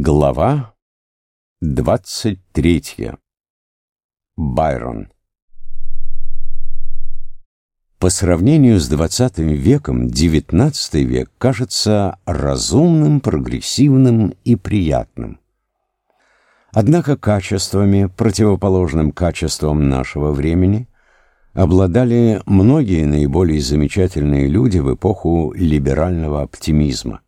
Глава двадцать третья. Байрон. По сравнению с двадцатым веком, девятнадцатый век кажется разумным, прогрессивным и приятным. Однако качествами, противоположным качествам нашего времени, обладали многие наиболее замечательные люди в эпоху либерального оптимизма.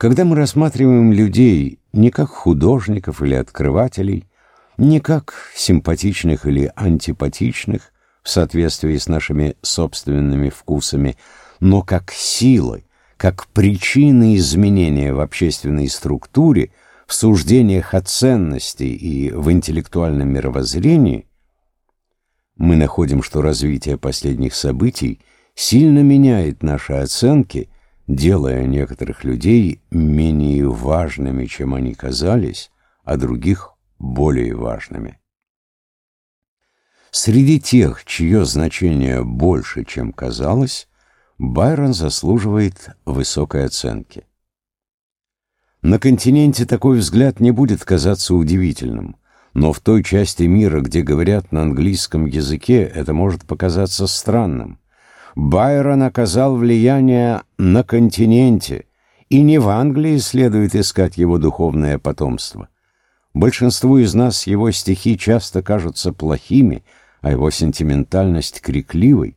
Когда мы рассматриваем людей не как художников или открывателей, не как симпатичных или антипатичных в соответствии с нашими собственными вкусами, но как силы, как причины изменения в общественной структуре, в суждениях о ценности и в интеллектуальном мировоззрении, мы находим, что развитие последних событий сильно меняет наши оценки – делая некоторых людей менее важными, чем они казались, а других более важными. Среди тех, чье значение больше, чем казалось, Байрон заслуживает высокой оценки. На континенте такой взгляд не будет казаться удивительным, но в той части мира, где говорят на английском языке, это может показаться странным. Байрон оказал влияние на континенте, и не в Англии следует искать его духовное потомство. Большинству из нас его стихи часто кажутся плохими, а его сентиментальность крикливой.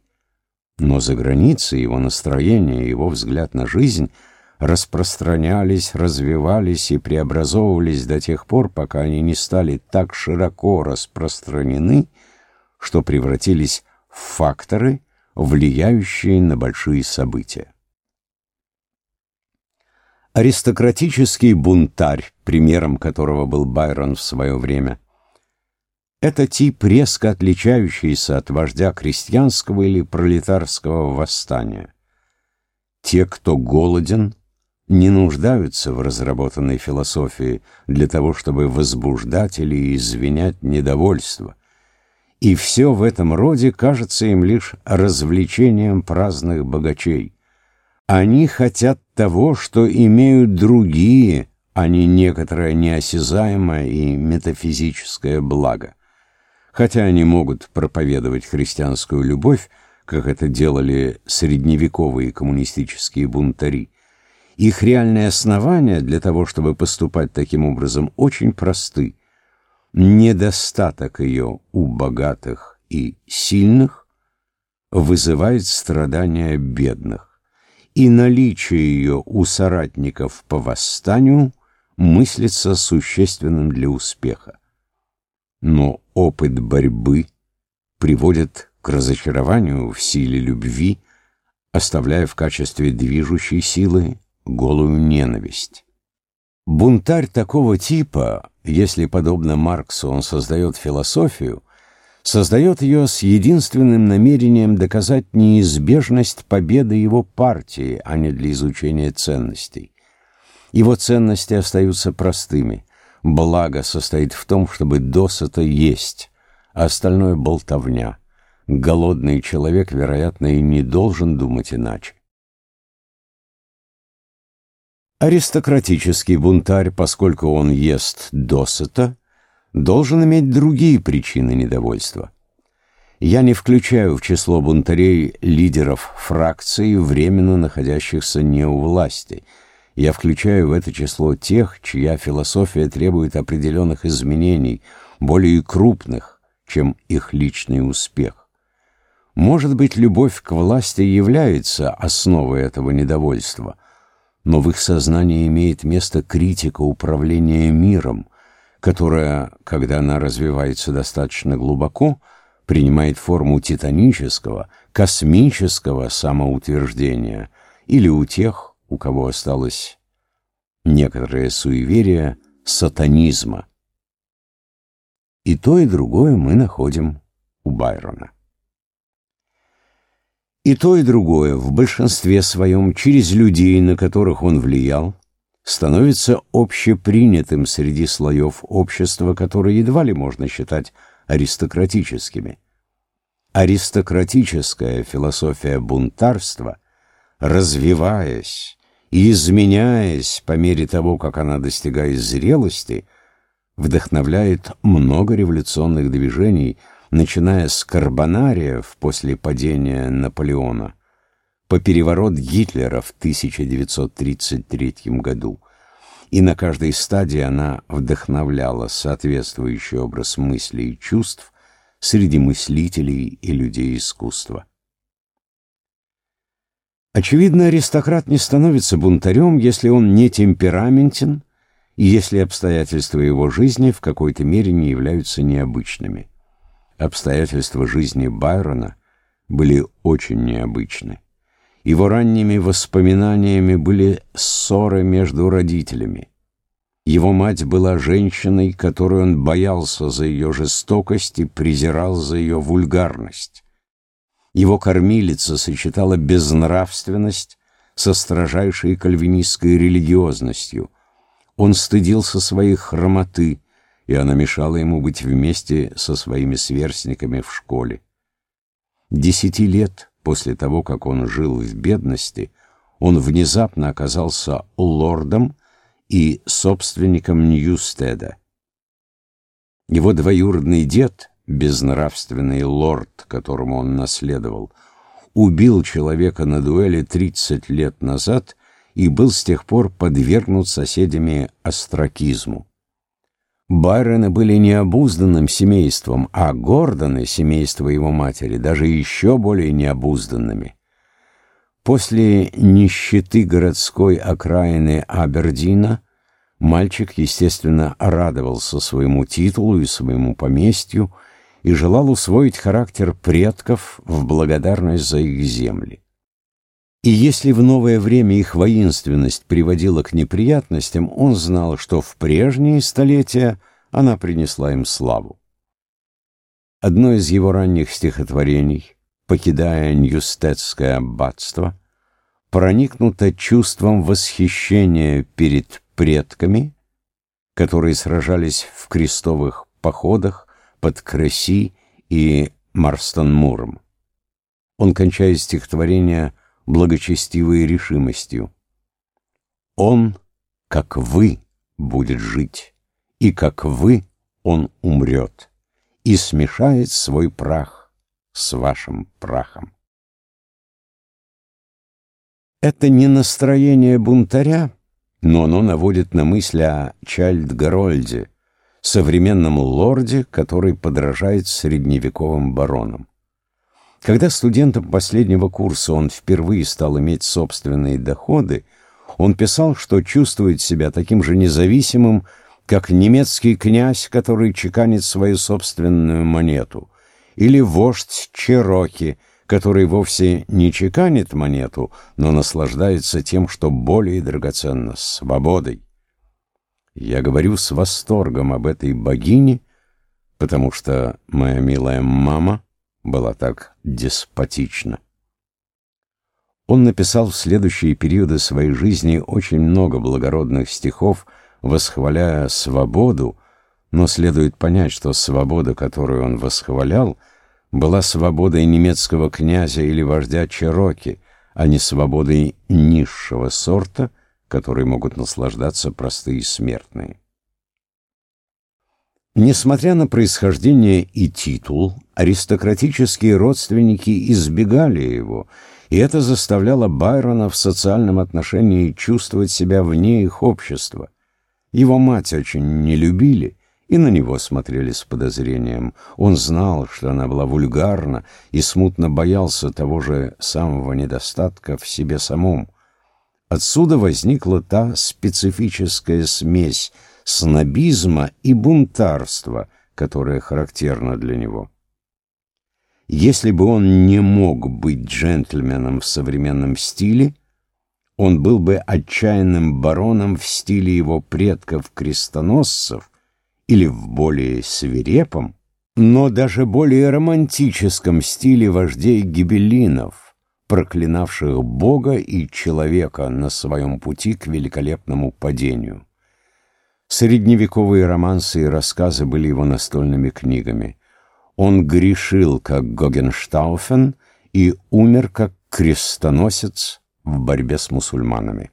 Но за границей его настроение, его взгляд на жизнь распространялись, развивались и преобразовывались до тех пор, пока они не стали так широко распространены, что превратились в факторы, влияющие на большие события. Аристократический бунтарь, примером которого был Байрон в свое время, это тип, резко отличающийся от вождя крестьянского или пролетарского восстания. Те, кто голоден, не нуждаются в разработанной философии для того, чтобы возбуждать или извинять недовольство – и все в этом роде кажется им лишь развлечением праздных богачей. Они хотят того, что имеют другие, а не некоторое неосязаемое и метафизическое благо. Хотя они могут проповедовать христианскую любовь, как это делали средневековые коммунистические бунтари, их реальные основания для того, чтобы поступать таким образом, очень просты – недостаток ее у богатых и сильных вызывает страдания бедных, и наличие ее у соратников по восстанию мыслится существенным для успеха. Но опыт борьбы приводит к разочарованию в силе любви, оставляя в качестве движущей силы голую ненависть. Бунтарь такого типа, если, подобно Марксу, он создает философию, создает ее с единственным намерением доказать неизбежность победы его партии, а не для изучения ценностей. Его ценности остаются простыми. Благо состоит в том, чтобы досыта есть, а остальное — болтовня. Голодный человек, вероятно, и не должен думать иначе. Аристократический бунтарь, поскольку он ест досыта, должен иметь другие причины недовольства. Я не включаю в число бунтарей лидеров фракций, временно находящихся не у власти. Я включаю в это число тех, чья философия требует определенных изменений, более крупных, чем их личный успех. Может быть, любовь к власти является основой этого недовольства – но в их сознании имеет место критика управления миром, которая, когда она развивается достаточно глубоко, принимает форму титанического, космического самоутверждения или у тех, у кого осталось некоторое суеверие сатанизма. И то, и другое мы находим у Байрона. И то, и другое в большинстве своем через людей, на которых он влиял, становится общепринятым среди слоев общества, которые едва ли можно считать аристократическими. Аристократическая философия бунтарства, развиваясь и, изменяясь по мере того, как она достигает зрелости, вдохновляет много революционных движений, начиная с Карбонариев после падения Наполеона, по переворот Гитлера в 1933 году, и на каждой стадии она вдохновляла соответствующий образ мыслей и чувств среди мыслителей и людей искусства. Очевидно, аристократ не становится бунтарем, если он не темпераментен и если обстоятельства его жизни в какой-то мере не являются необычными. Обстоятельства жизни Байрона были очень необычны. Его ранними воспоминаниями были ссоры между родителями. Его мать была женщиной, которую он боялся за ее жестокость и презирал за ее вульгарность. Его кормилица сочетала безнравственность со строжайшей кальвинистской религиозностью. Он стыдился своей хромоты, и она мешала ему быть вместе со своими сверстниками в школе. Десяти лет после того, как он жил в бедности, он внезапно оказался лордом и собственником Ньюстеда. Его двоюродный дед, безнравственный лорд, которому он наследовал, убил человека на дуэли 30 лет назад и был с тех пор подвергнут соседями остракизму. Байроны были необузданным семейством, а Гордоны, семейство его матери, даже еще более необузданными. После нищеты городской окраины Абердина мальчик, естественно, радовался своему титулу и своему поместью и желал усвоить характер предков в благодарность за их земли. И если в новое время их воинственность приводила к неприятностям, он знал, что в прежние столетия она принесла им славу. Одно из его ранних стихотворений, покидая Ньюстедское аббатство, проникнуто чувством восхищения перед предками, которые сражались в крестовых походах под Креси и Марстон-Муром. Он кончает стихотворение благочестивой решимостью. Он, как вы, будет жить, и как вы он умрет, и смешает свой прах с вашим прахом. Это не настроение бунтаря, но оно наводит на мысль о Чайльд-Гарольде, современном лорде, который подражает средневековым баронам. Когда студентом последнего курса он впервые стал иметь собственные доходы, он писал, что чувствует себя таким же независимым, как немецкий князь, который чеканит свою собственную монету, или вождь Чероки, который вовсе не чеканит монету, но наслаждается тем, что более драгоценно — свободой. Я говорю с восторгом об этой богине, потому что моя милая мама — была так деспотична. Он написал в следующие периоды своей жизни очень много благородных стихов, восхваляя свободу, но следует понять, что свобода, которую он восхвалял, была свободой немецкого князя или вождя Чероки, а не свободой низшего сорта, которой могут наслаждаться простые смертные. Несмотря на происхождение и титул, аристократические родственники избегали его, и это заставляло Байрона в социальном отношении чувствовать себя вне их общества. Его мать очень не любили и на него смотрели с подозрением. Он знал, что она была вульгарна и смутно боялся того же самого недостатка в себе самом. Отсюда возникла та специфическая смесь – снобизма и бунтарства, которое характерно для него. Если бы он не мог быть джентльменом в современном стиле, он был бы отчаянным бароном в стиле его предков-крестоносцев или в более свирепом, но даже более романтическом стиле вождей гибеллинов, проклинавших Бога и человека на своем пути к великолепному падению. Средневековые романсы и рассказы были его настольными книгами. Он грешил, как Гогенштауфен, и умер, как крестоносец в борьбе с мусульманами.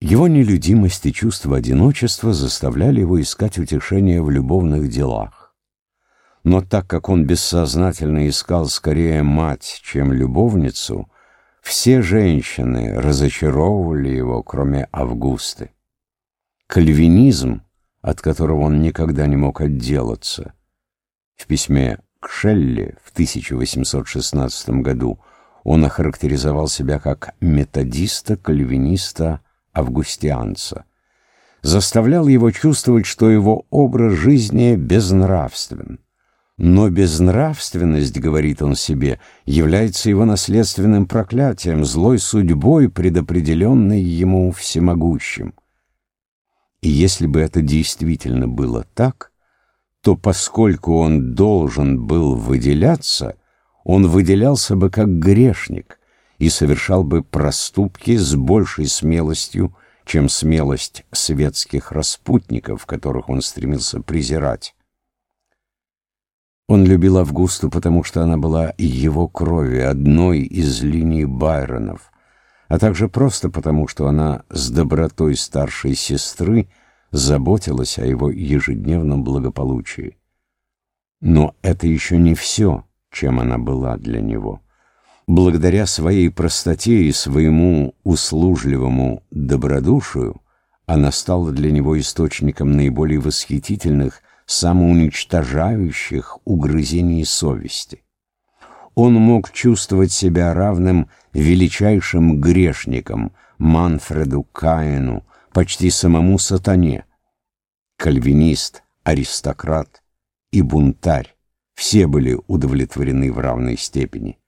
Его нелюдимость и чувство одиночества заставляли его искать утешение в любовных делах. Но так как он бессознательно искал скорее мать, чем любовницу, все женщины разочаровывали его, кроме Августы. Кальвинизм, от которого он никогда не мог отделаться, в письме к Шелли в 1816 году он охарактеризовал себя как методиста, кальвиниста, августианца, заставлял его чувствовать, что его образ жизни безнравствен. Но безнравственность, говорит он себе, является его наследственным проклятием, злой судьбой, предопределенной ему всемогущим. И если бы это действительно было так, то поскольку он должен был выделяться, он выделялся бы как грешник и совершал бы проступки с большей смелостью, чем смелость светских распутников, которых он стремился презирать. Он любил Августу, потому что она была его крови, одной из линий Байронов, а также просто потому, что она с добротой старшей сестры заботилась о его ежедневном благополучии. Но это еще не все, чем она была для него. Благодаря своей простоте и своему услужливому добродушию она стала для него источником наиболее восхитительных, самоуничтожающих угрызений совести. Он мог чувствовать себя равным величайшим грешникам Манфреду Каину, почти самому сатане. Кальвинист, аристократ и бунтарь все были удовлетворены в равной степени.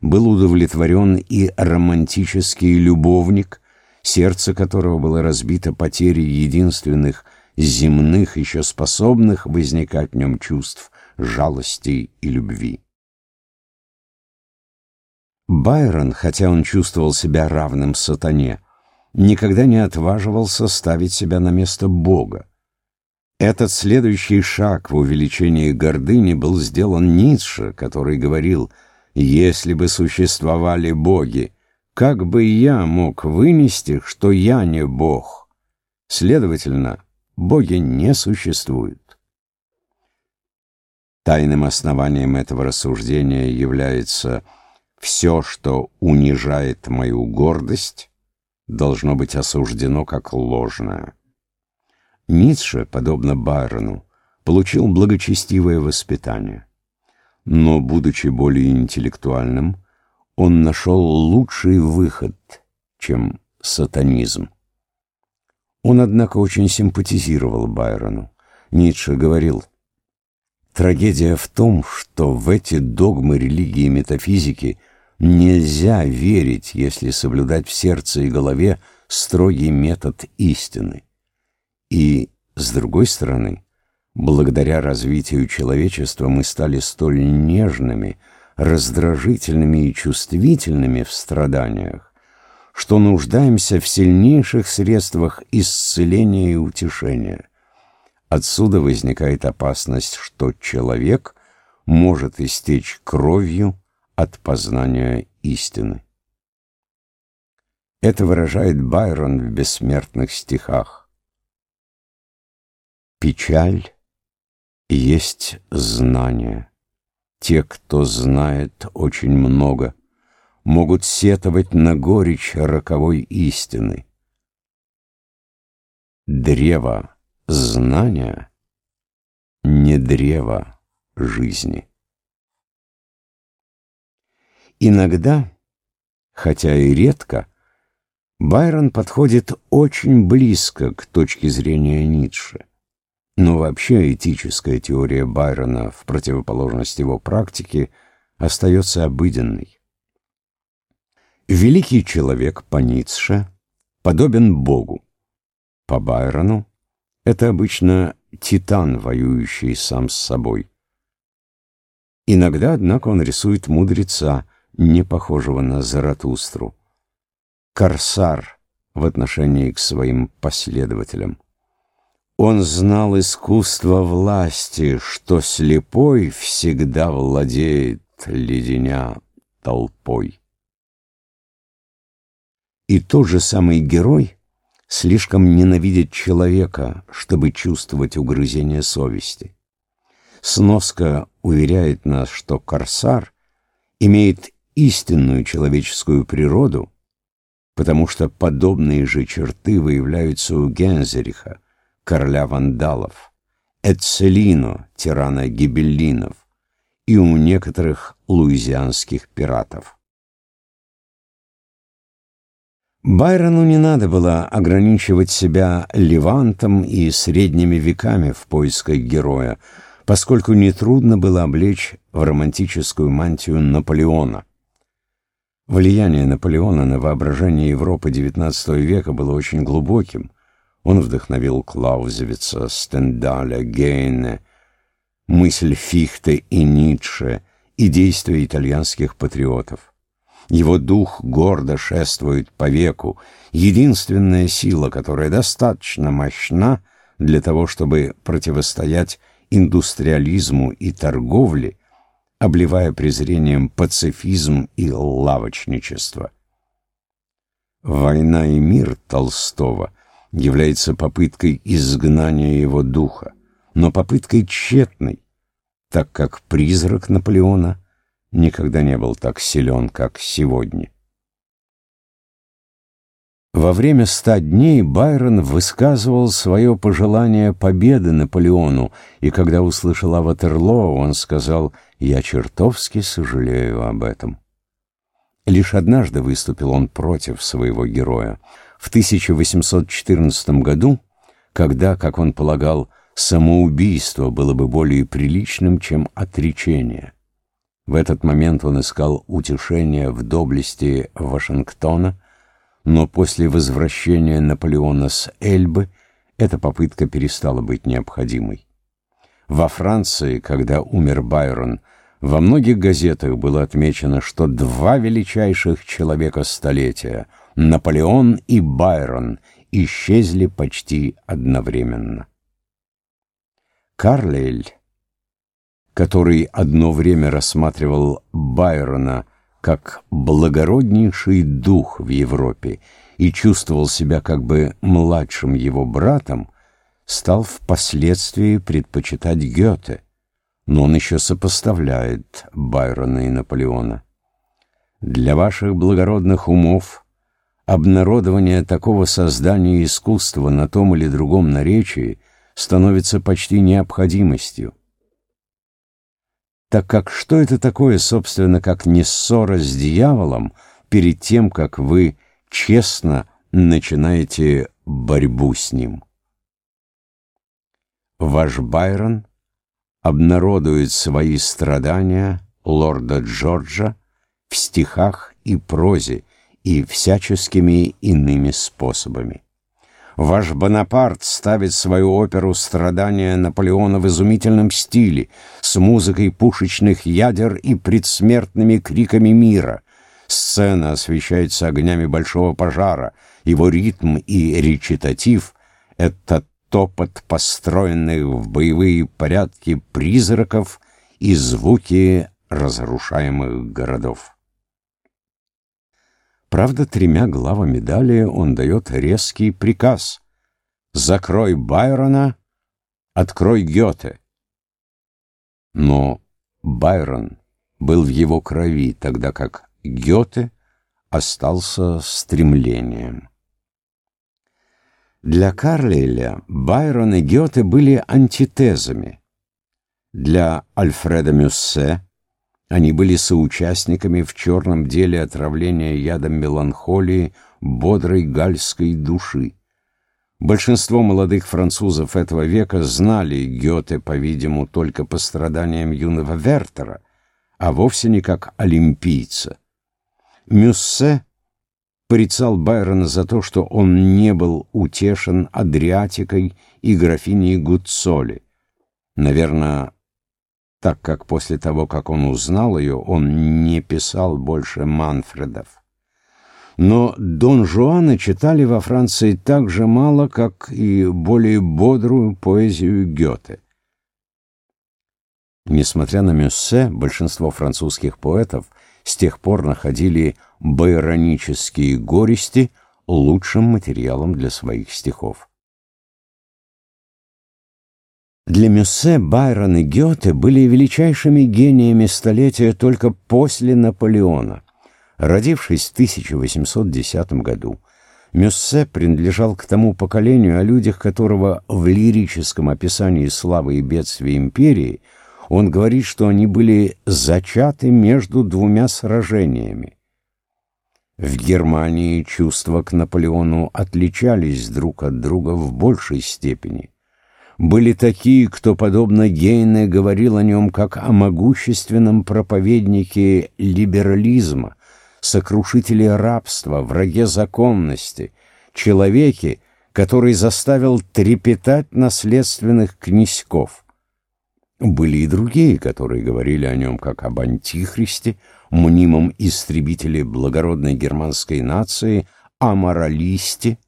Был удовлетворен и романтический любовник, сердце которого было разбито потерей единственных земных, еще способных возникать в нем чувств жалости и любви. Байрон, хотя он чувствовал себя равным сатане, никогда не отваживался ставить себя на место Бога. Этот следующий шаг в увеличении гордыни был сделан Ницше, который говорил, «Если бы существовали боги, как бы я мог вынести, что я не бог?» Следовательно, боги не существуют. Тайным основанием этого рассуждения является «все, что унижает мою гордость, должно быть осуждено как ложное. Ницше, подобно Байрону, получил благочестивое воспитание. Но, будучи более интеллектуальным, он нашел лучший выход, чем сатанизм. Он, однако, очень симпатизировал Байрону. Ницше говорил, «Трагедия в том, что в эти догмы религии и метафизики – Нельзя верить, если соблюдать в сердце и голове строгий метод истины. И, с другой стороны, благодаря развитию человечества мы стали столь нежными, раздражительными и чувствительными в страданиях, что нуждаемся в сильнейших средствах исцеления и утешения. Отсюда возникает опасность, что человек может истечь кровью, от познания истины. Это выражает Байрон в бессмертных стихах. Печаль есть знание. Те, кто знает очень много, могут сетовать на горечь роковой истины. Древо знания не древо жизни. Иногда, хотя и редко, Байрон подходит очень близко к точке зрения Ницше. Но вообще этическая теория Байрона, в противоположность его практике, остается обыденной. Великий человек по Ницше подобен Богу. По Байрону это обычно титан, воюющий сам с собой. Иногда, однако, он рисует мудреца, не похожего на Заратустру. Корсар в отношении к своим последователям. Он знал искусство власти, что слепой всегда владеет, леденя толпой. И тот же самый герой слишком ненавидит человека, чтобы чувствовать угрызение совести. Сноска уверяет нас, что корсар имеет истинную человеческую природу, потому что подобные же черты выявляются у Гензериха, короля вандалов, Эцелино, тирана гибеллинов, и у некоторых луизианских пиратов. Байрону не надо было ограничивать себя Левантом и средними веками в поисках героя, поскольку нетрудно было облечь в романтическую мантию Наполеона. Влияние Наполеона на воображение Европы XIX века было очень глубоким. Он вдохновил Клаузевица, Стендаля, Гейне, мысль Фихте и Ницше и действия итальянских патриотов. Его дух гордо шествует по веку, единственная сила, которая достаточно мощна для того, чтобы противостоять индустриализму и торговле, обливая презрением пацифизм и лавочничество. «Война и мир» Толстого является попыткой изгнания его духа, но попыткой тщетной, так как призрак Наполеона никогда не был так силен, как сегодня. Во время ста дней Байрон высказывал свое пожелание победы Наполеону, и когда услышал о Ватерлоо, он сказал «Я чертовски сожалею об этом». Лишь однажды выступил он против своего героя. В 1814 году, когда, как он полагал, самоубийство было бы более приличным, чем отречение. В этот момент он искал утешения в доблести Вашингтона, но после возвращения Наполеона с Эльбы эта попытка перестала быть необходимой. Во Франции, когда умер Байрон, во многих газетах было отмечено, что два величайших человека столетия, Наполеон и Байрон, исчезли почти одновременно. Карлейль который одно время рассматривал Байрона как благороднейший дух в Европе и чувствовал себя как бы младшим его братом, стал впоследствии предпочитать Гёте, но он еще сопоставляет Байрона и Наполеона. Для ваших благородных умов обнародование такого создания искусства на том или другом наречии становится почти необходимостью так как что это такое, собственно, как не ссора с дьяволом перед тем, как вы честно начинаете борьбу с ним? Ваш Байрон обнародует свои страдания лорда Джорджа в стихах и прозе и всяческими иными способами. Ваш Бонапарт ставит свою оперу «Страдания Наполеона» в изумительном стиле, с музыкой пушечных ядер и предсмертными криками мира. Сцена освещается огнями большого пожара. Его ритм и речитатив — это топот построенных в боевые порядки призраков и звуки разрушаемых городов. Правда, тремя главами далее он дает резкий приказ «Закрой Байрона, открой Гёте». Но Байрон был в его крови, тогда как Гёте остался стремлением. Для Карлейля Байрон и Гёте были антитезами. Для Альфреда Мюссе они были соучастниками в черном деле отравления ядом меланхолии бодрой гальской души. Большинство молодых французов этого века знали Гёте, по-видимому, только по страданиям юного Вертера, а вовсе не как олимпийца. Мюссе порицал Байрона за то, что он не был утешен Адриатикой и графиней Гуцоли. Наверное, так как после того, как он узнал ее, он не писал больше Манфредов. Но Дон Жуана читали во Франции так же мало, как и более бодрую поэзию Гёте. Несмотря на Мюссе, большинство французских поэтов с тех пор находили байронические горести лучшим материалом для своих стихов. Для Мюссе Байрон и Гёте были величайшими гениями столетия только после Наполеона. Родившись в 1810 году, Мюссе принадлежал к тому поколению, о людях которого в лирическом описании славы и бедствия империи он говорит, что они были зачаты между двумя сражениями. В Германии чувства к Наполеону отличались друг от друга в большей степени. Были такие, кто, подобно Гейне, говорил о нем как о могущественном проповеднике либерализма, сокрушителе рабства, враге законности, человеке, который заставил трепетать наследственных князьков. Были и другие, которые говорили о нем как об антихристе, мнимом истребителе благородной германской нации, о моралисте,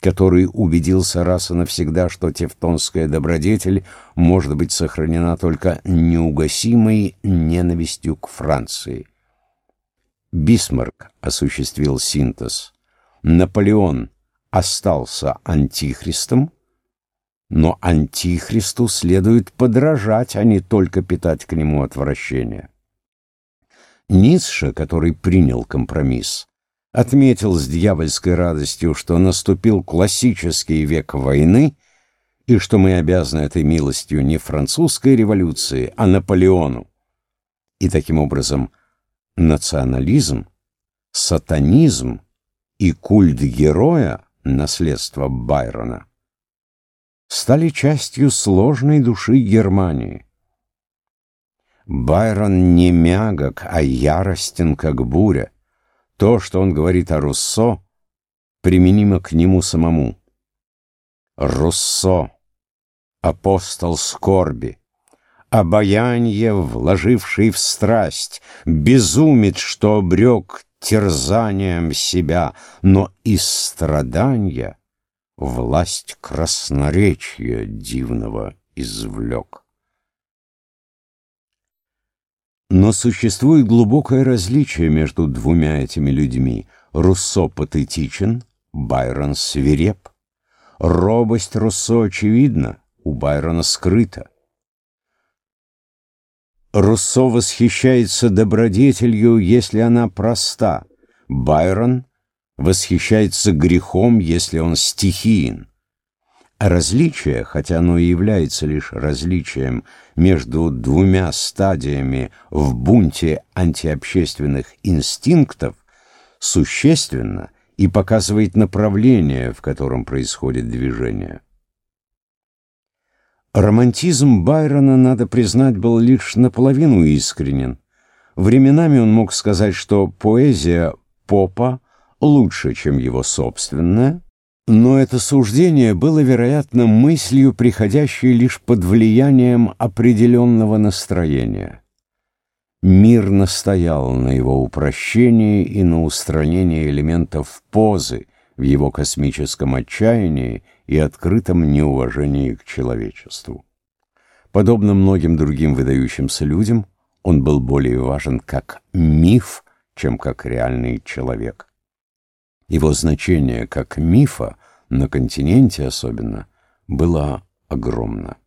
который убедился раз и навсегда, что тевтонская добродетель может быть сохранена только неугасимой ненавистью к Франции. Бисмарк осуществил синтез. Наполеон остался антихристом, но антихристу следует подражать, а не только питать к нему отвращение. Ницше, который принял компромисс, отметил с дьявольской радостью, что наступил классический век войны и что мы обязаны этой милостью не французской революции, а Наполеону. И таким образом национализм, сатанизм и культ героя, наследство Байрона, стали частью сложной души Германии. Байрон не мягок, а яростен, как буря. То, что он говорит о Руссо, применимо к нему самому. Руссо, апостол скорби, обаяние, вложивший в страсть, безумец, что обрек терзанием себя, но из страдания власть красноречия дивного извлек. Но существует глубокое различие между двумя этими людьми. Руссо патетичен, Байрон свиреп. Робость Руссо очевидна, у Байрона скрыта. Руссо восхищается добродетелью, если она проста. Байрон восхищается грехом, если он стихиен. А различие, хотя оно и является лишь различием между двумя стадиями в бунте антиобщественных инстинктов, существенно и показывает направление, в котором происходит движение. Романтизм Байрона, надо признать, был лишь наполовину искренен. Временами он мог сказать, что поэзия Попа лучше, чем его собственная, но это суждение было, вероятно, мыслью, приходящей лишь под влиянием определенного настроения. Мир настоял на его упрощении и на устранении элементов позы в его космическом отчаянии и открытом неуважении к человечеству. Подобно многим другим выдающимся людям, он был более важен как миф, чем как реальный человек. Его значение как мифа, на континенте особенно, было огромно.